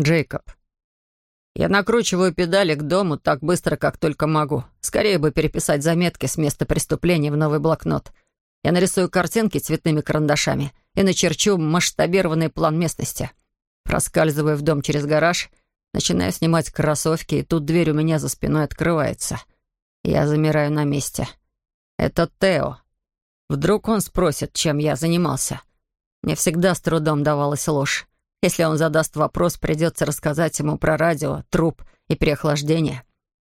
Джейкоб. Я накручиваю педали к дому так быстро, как только могу. Скорее бы переписать заметки с места преступления в новый блокнот. Я нарисую картинки цветными карандашами и начерчу масштабированный план местности. Проскальзываю в дом через гараж, начинаю снимать кроссовки, и тут дверь у меня за спиной открывается. Я замираю на месте. Это Тео. Вдруг он спросит, чем я занимался. Мне всегда с трудом давалась ложь. Если он задаст вопрос, придется рассказать ему про радио, труп и переохлаждение.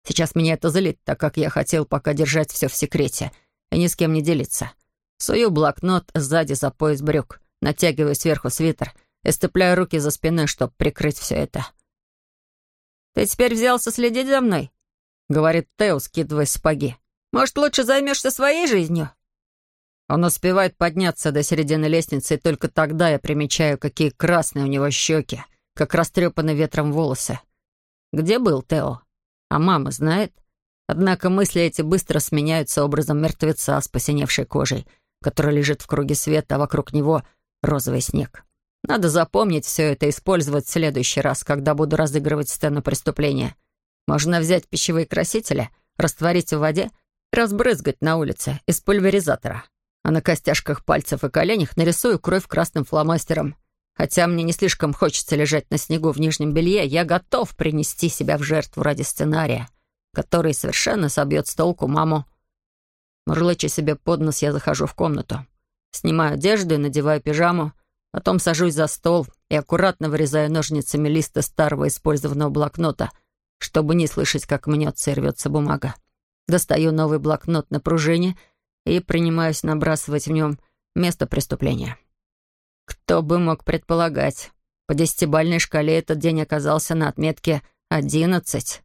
Сейчас меня это злит, так как я хотел пока держать все в секрете и ни с кем не делиться. Сую блокнот сзади за пояс брюк, натягиваю сверху свитер и сцепляю руки за спиной, чтобы прикрыть все это. «Ты теперь взялся следить за мной?» — говорит Тео, скидывая сапоги. «Может, лучше займешься своей жизнью?» Он успевает подняться до середины лестницы, и только тогда я примечаю, какие красные у него щеки, как растрепаны ветром волосы. Где был Тео? А мама знает? Однако мысли эти быстро сменяются образом мертвеца с посиневшей кожей, который лежит в круге света, а вокруг него розовый снег. Надо запомнить все это и использовать в следующий раз, когда буду разыгрывать сцену преступления. Можно взять пищевые красители, растворить в воде, разбрызгать на улице из пульверизатора а на костяшках пальцев и коленях нарисую кровь красным фломастером. Хотя мне не слишком хочется лежать на снегу в нижнем белье, я готов принести себя в жертву ради сценария, который совершенно собьет с толку маму. Мурлыча себе под нос, я захожу в комнату. Снимаю одежду и надеваю пижаму, потом сажусь за стол и аккуратно вырезаю ножницами листы старого использованного блокнота, чтобы не слышать, как мнется и рвется бумага. Достаю новый блокнот на пружине — и принимаюсь набрасывать в нем место преступления. Кто бы мог предполагать, по десятибальной шкале этот день оказался на отметке одиннадцать.